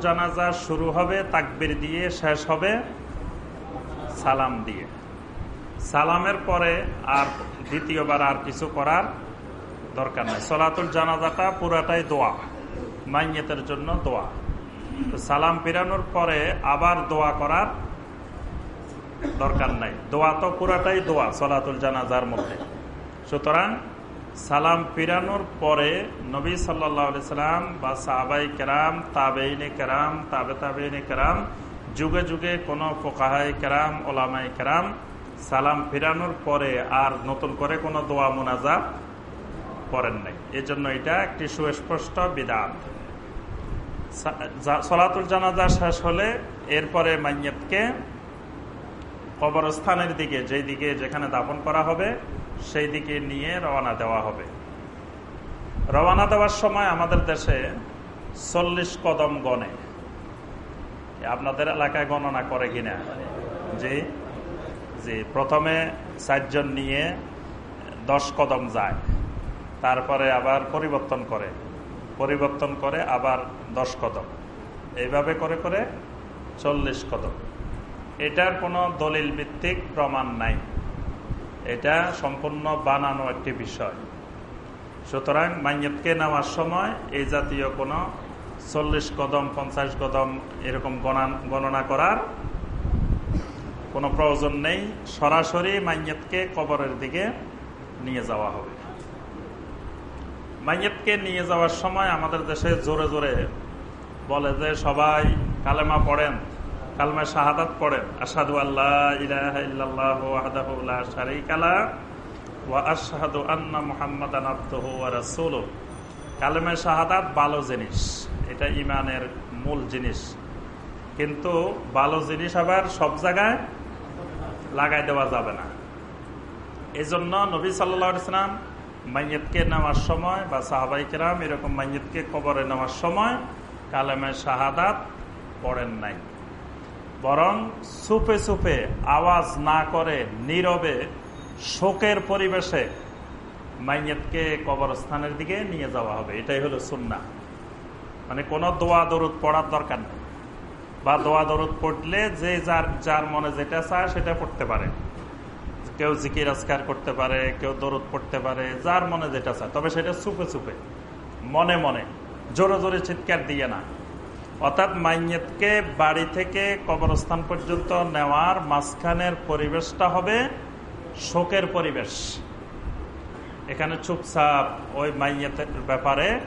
জানাজা শুরু হবে, তাকবির দিয়ে শেষ হবে, সালাম দিয়ে। সালামের পরে আর দ্বিতীয়বার আর কিছু করার দরকার নেই। সলাতুল জানাজাটা পুরাটাই দোয়া, মাইয়েতের জন্য দোয়া। সালাম ফিরানোর পরে আবার দোয়া করার দরকার নাই। দোয়া তো পুরাটাই দোয়া, সলাতুল জানাজার মধ্যে। সুতরাং সালাম ফিরানোর পরে নবী সাল্লাম বা সাহাবাই কেরাম তাবেইনে কেরাম, তাবে তাবেইনে কেরাম, যুগে যুগে কোনো ফোকাহাই কেরাম, ওলামাই কেরাম সালাম ফিরানোর পরে আর নতুন করে কোনো দোয়া মোনাজা করেন নাই। এজন্য এটা একটি সুস্পষ্ট বিধান। সলাতুল জানাজা শেষ হলে এরপরে মাইয়াতকে কবরস্থানের দিকে, যেই দিকে যেখানে দাপন করা হবে, সেই দিকে নিয়ে রওনা দেওয়া হবে। রওনা দেওয়ার সময় আমাদের দেশে চল্লিশ কদম গণে আপনাদের এলাকায় গণনা করে কিনা? জি জি, প্রথমে চারজন নিয়ে দশ কদম যায়, তারপরে আবার পরিবর্তন করে পরিবর্তন করে আবার দশ কদম। এইভাবে করে করে চল্লিশ কদম। এটার কোনো দলিল ভিত্তিক প্রমাণ নাই। এটা সম্পূর্ণ বানানো একটি বিষয়। সুতরাং মাইয়তকে নেওয়ার সময় এই জাতীয় কোনো চল্লিশ কদম, পঞ্চাশ কদম এরকম গণনা করার কোনো প্রয়োজন নেই। সরাসরি মাইয়তকে কবরের দিকে নিয়ে যাওয়া হবে। মাইয়তকে নিয়ে যাওয়ার সময় আমাদের দেশে জোরে জোরে বলে যে সবাই কালেমা পড়েন। কালমা শাহাদাত পড়েন আসাদু আল্লাহ ইলাহা লা ওয়া আশহাদু আন্না শাহাদাত ভালো জিনিস, এটা ইমানের মূল জিনিস। কিন্তু ভালো জিনিস আবার সব জায়গায় লাগাই দেওয়া যাবে না। এই জন্য নবী সাল্লাহ ইসলাম মাইয়তকে নেওয়ার সময় বা সাহাবাই কেরাম এরকম মাইয়তকে কবরে নেওয়ার সময় কালেমে শাহাদাত পড়েন নাই। বরং সুপে সুপে আওয়াজ না করে নীরবে শোকের পরিবেশে মাইয়েতকে কবরস্থানের দিকে নিয়ে যাওয়া হবে। এটাই হলো সুন্না মানে কোনো দোয়া দরুদ পড়ার দরকার নেই। বা দোয়া দরুদ পড়লে যে যার যার মনে যেটা চায় সেটা পড়তে পারে। কেউ জিকির আজকার করতে পারে, কেউ দরুদ পড়তে পারে, যার মনে যেটা চায়। তবে সেটা চুপে চুপে মনে মনে, জোরে জোরে চিৎকার দিয়ে না। অর্থাৎ মাইয়েতকে বাড়ি থেকে কবরস্থান পর্যন্ত নেওয়ার মাঝখানের পরিবেশটা হবে শোকের পরিবেশ। এখানে চুপচাপ ওই মাইয়েতের ব্যাপারে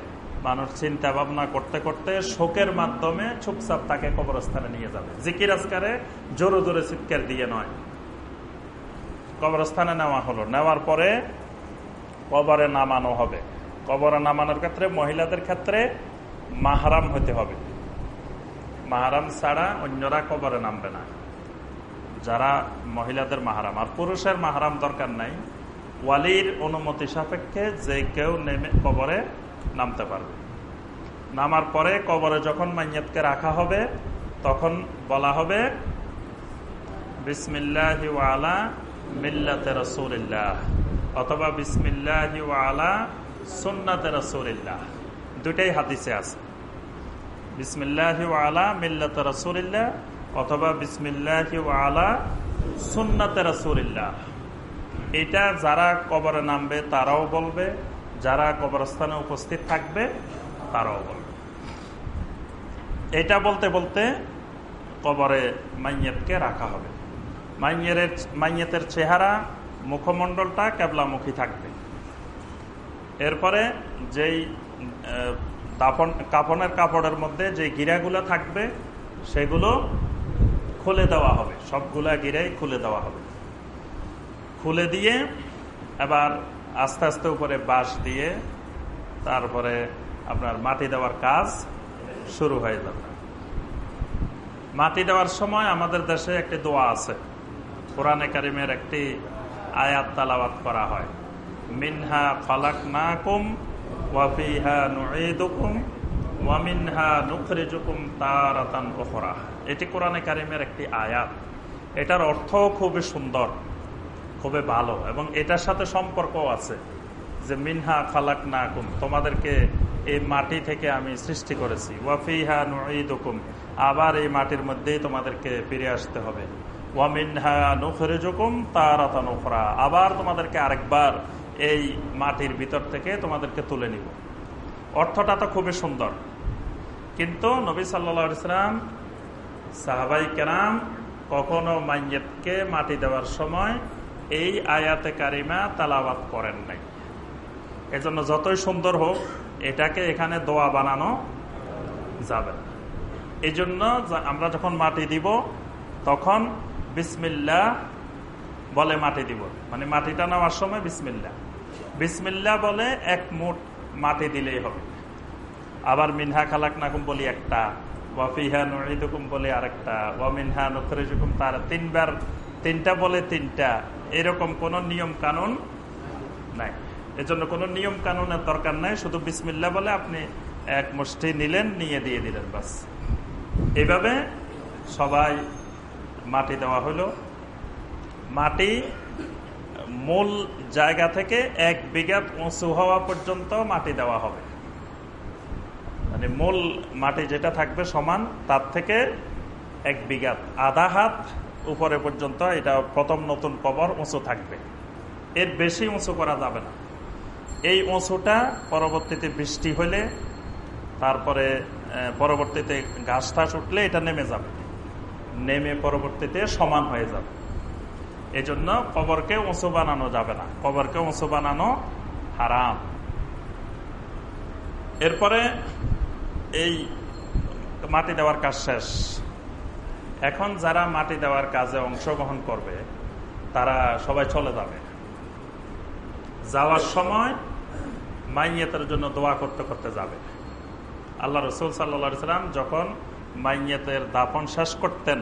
মানুষ চিন্তা ভাবনা করতে করতে শোকের মাধ্যমে চুপচাপ তাকে কবরস্থানে নিয়ে যাবে। জিকির আজকারে জোরে জোরে চিৎকার দিয়ে নয়। কবরস্থানে নেওয়া হলো। নেওয়ার পরে কবরে নামানো হবে। কবরে নামানোর ক্ষেত্রে মহিলাদের ক্ষেত্রে মাহারাম হতে হবে। মাহারাম ছাড়া অন্যরা কবরে নামবে না। যারা মহিলাদের মাহারাম, আর পুরুষের মাহারাম দরকার নাই। ওয়ালির অনুমতি সাপেক্ষে যে কেউ নেমে কবরে নামতে পারবে। নামার পরে কবরে যখন মাইয়াতকে রাখা হবে, তখন বলা হবে, বিসমিল্লাহ আলা মিল্লাতে রসুলিল্লাহ অথবা বিসমিল্লাহ আলা সুন্নাতে রসুলিল্লাহ দুটাই হাদিসে আছে। অথবা এটা যারা কবরে নামবে তারাও বলবে, যারা কবরস্থানে উপস্থিত থাকবে তারাও বলবে। এটা বলতে বলতে কবরে মাইয়েতকে রাখা হবে। মাইয়ের মাইয়েতের চেহারা, মুখমণ্ডলটা কেবলামুখী থাকবে। এরপরে যেই দাপন কাপনের কাপড়ের মধ্যে যে গিরাগুলো থাকবে, সেগুলো খুলে দেওয়া হবে। সবগুলা গিরাই খুলে দেওয়া হবে। খুলে দিয়ে এবার আস্তে আস্তে উপরে বাঁশ দিয়ে তারপরে আপনার মাটি দেওয়ার কাজ শুরু হয়ে যাবে। মাটি দেওয়ার সময় আমাদের দেশে একটি দোয়া আছে। কোরআনে কারিমের একটি আয়াত তালাবাত করা হয়। মিনহা ফালাক না কুম তারাতান ওখরা এটি কোরআনে কারিমের একটি আয়াত। এটার অর্থ খুবই সুন্দর, খুবই ভালো এবং এটার সাথে সম্পর্ক আছে যে মিনহা খালাক না কুম তোমাদেরকে এই মাটি থেকে আমি সৃষ্টি করেছি। ওয়াফিহা নুকুম আবার এই মাটির মধ্যেই তোমাদেরকে ফিরে আসতে হবে। ওয়ামিনহা নুখরে জুকুম তারাতা নুখরা আবার তোমাদেরকে আরেকবার এই মাটির ভিতর থেকে তোমাদেরকে তুলে নিব। অর্থটা তো খুবই সুন্দর। কিন্তু নবী সাল্লা ইসলাম সাহাবাই কেরাম কখনো মাইয়েতকে মাটি দেওয়ার সময় এই আয়াতে কারিমা তালাবাত করেন নাই। এজন্য যতই সুন্দর হোক, এটাকে এখানে দোয়া বানানো যাবে। এই জন্য আমরা যখন মাটি দিব, তখন বিসমিল্লা বলে মাটি দিব। মানে মাটিটা নেওয়ার সময় বিসমিল্লা বিসমিল্লা বলে এক মুঠ মাটি দিলেই হবে। আবার মিনহা খালাক নাকুম বলি একটা ওয়াফিহা নুকুম বলে আরেকটা, ওয়া মিনহা নুখরিজুকুম তার তিনবার, তিনটা বলে তিনটা। এরকম কোন নিয়ম কানুন নাই। এজন্য কোনো নিয়ম কানুনের দরকার নাই, শুধু বিসমিল্লা বলে আপনি এক মুষ্টি নিলেন, নিয়ে দিয়ে দিলেন, বাস। এইভাবে সবাই মাটি দেওয়া হলো। মাটি মূল জায়গা থেকে এক বিঘা উঁচু হওয়া পর্যন্ত মাটি দেওয়া হবে। মানে মূল মাটি যেটা থাকবে সমান, তার থেকে এক বিঘা আধা হাত উপরে পর্যন্ত এটা প্রথম নতুন কবর উঁচু থাকবে। এর বেশি উঁচু করা যাবে না। এই উঁচুটা পরবর্তীতে বৃষ্টি হলে, তারপরে পরবর্তীতে ঘাস টাস উঠলে এটা নেমে যাবে। নেমে পরবর্তীতে সমান হয়ে যাবে। এই জন্য কবরকে উঁচু বানানো যাবে না। কবরকে উঁচু বানানো হারাম। এরপরে এই মাটি দেওয়ার কাজ শেষ। এখন যারা মাটি দেওয়ার কাজে অংশগ্রহণ করবে, তারা সবাই চলে যাবে। যাওয়ার সময় মাইয়েতের জন্য দোয়া করতে করতে যাবে। আল্লাহ রসুল সাল্লা সাল্লাম যখন মাইয়েতের দাপন শেষ করতেন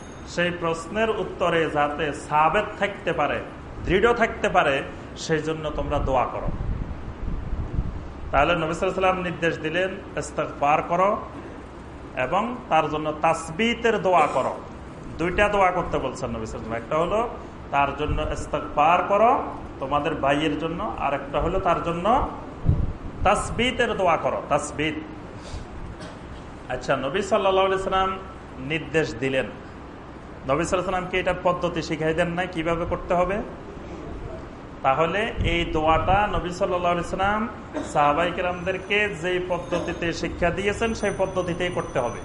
সেই প্রশ্নের উত্তরে যাতে সাবেত থাকতে পারে, দৃঢ় থাকতে পারে, সেই জন্য তোমরা দোয়া করো। তাহলে নবিসাম নির্দেশ দিলেন পার করো এবং তার জন্য তাসবিতের দোয়া করো। দুইটা দোয়া করতে বলছেন নবিসাম একটা হলো, তার জন্য পার করো তোমাদের ভাইয়ের জন্য আর একটা হলো, তার জন্য তাসবিতের দোয়া করো, তাসবিত। আচ্ছা নবী সাল্লা সাল্লাম নির্দেশ দিলেন। নবী সাল্লামকে এটার পদ্ধতি শিখাই দেন না কীভাবে করতে হবে? তাহলে এই দোয়াটা নবী সাল্লাম সাহাবাইকেরামদেরকে যেই পদ্ধতিতে শিক্ষা দিয়েছেন, সেই পদ্ধতিতেই করতে হবে।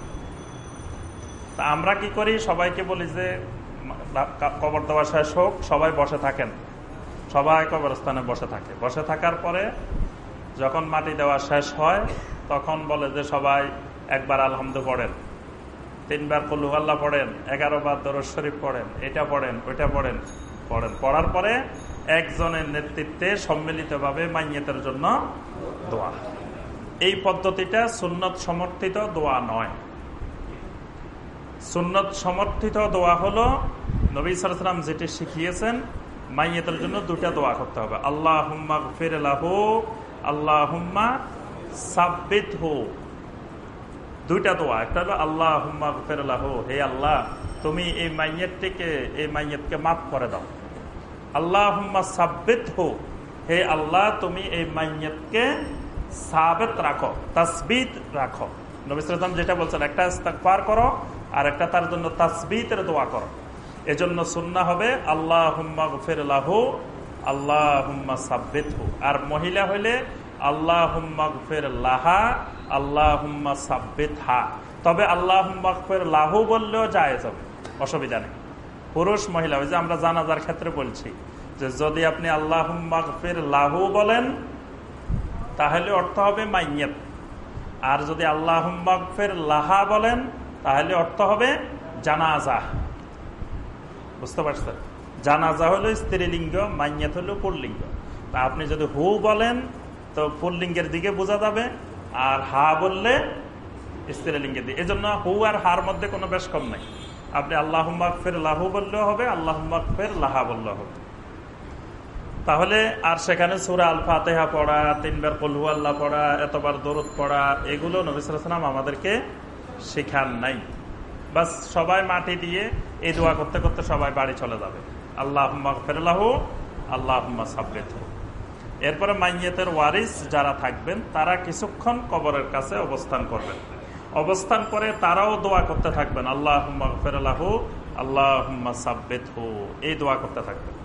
তা আমরা কি করি? সবাইকে বলি যে, কবর দেওয়া শেষ হোক, সবাই বসে থাকেন। সবাই কবরস্থানে বসে থাকে। বসে থাকার পরে যখন মাটি দেওয়া শেষ হয়, তখন বলে যে সবাই একবার আলহামদু পড়েন। তিনবার কলুহাল্লা পড়েন এগারো বার দরজ শরীফ পড়েন, এটা পড়েন, ওইটা পড়েন পড়েন। পড়ার পরে একজনের নেতৃত্বে সম্মিলিতভাবে মাইয়েতের জন্য দোয়া। এই পদ্ধতিটা সুন্নত সমর্থিত দোয়া নয়। সুন্নত সমর্থিত দোয়া হলো, নবী সালাম যেটি শিখিয়েছেন, মাইয়েতের জন্য দুটা দোয়া করতে হবে। আল্লাহ হুম্মা ফির আল্লাহ হুম্মা সাব্বিত হো দুইটা দোয়া। একটা হলো আল্লাহ হুম্মা ফের হে আল্লাহ, তুমি এই মাইয়েতটিকে, এই মাইয়েতকে মাফ করে দাও। আল্লাহ হুম্মা সাব্বিত হো হে আল্লাহ, তুমি এই মাইয়েতকে সাবেত রাখো, তাসবিত রাখো। নবিসাম যেটা বলছেন, একটা পার করো আর একটা তার জন্য তাসবিতের দোয়া করো। এজন্য সুন্না হবে আল্লাহ হুম্মা গফের লাহু আল্লাহ হুম্মা সাব্বিত হু আর মহিলা হইলে লাহা সাব্বিত হা তবে লাহু বললেও যায় অসুবিধা নেই। পুরুষ, মহিলা যে আমরা জানাজার ক্ষেত্রে বলছি যে যদি আপনি আল্লাহ লাহু বলেন, তাহলে অর্থ হবে মাইয়াত। আর যদি আল্লাহ লাহা বলেন, তাহলে অর্থ হবে জানাজা। বুঝতে পারছেন? জানাজা হলো স্ত্রীলিঙ্গ, মাইয়াত হলো পুরলিঙ্গ। তা আপনি যদি হু বলেন তো পুল্লিঙ্গের দিকে বোঝা যাবে, আর হা বললে স্ত্রীলিঙ্গের দিকে। এই জন্য হু আর হার মধ্যে কোনো বেশ কম নাই। আপনি আল্লাহ ফের লাহু বললেও হবে আল্লাহ ফের লাহা বললেও হবে। তাহলে আর সেখানে সুরা আল ফাতেহা পড়া, তিনবার কলহু আল্লাহ পড়া, এতবার দরুদ পড়া, এগুলো নবিসাম আমাদেরকে শেখান নাই। বাস সবাই মাটি দিয়ে এই দোয়া করতে করতে সবাই বাড়ি চলে যাবে। আল্লাহ ফেরলাহু আল্লাহ সাব্বেত এরপরে মাইয়েতের ওয়ারিস যারা থাকবেন, তারা কিছুক্ষণ কবরের কাছে অবস্থান করবেন। অবস্থান করে তারাও দোয়া করতে থাকবেন আল্লাহ আল্লাহ সাব্বেত এই দোয়া করতে থাকবেন।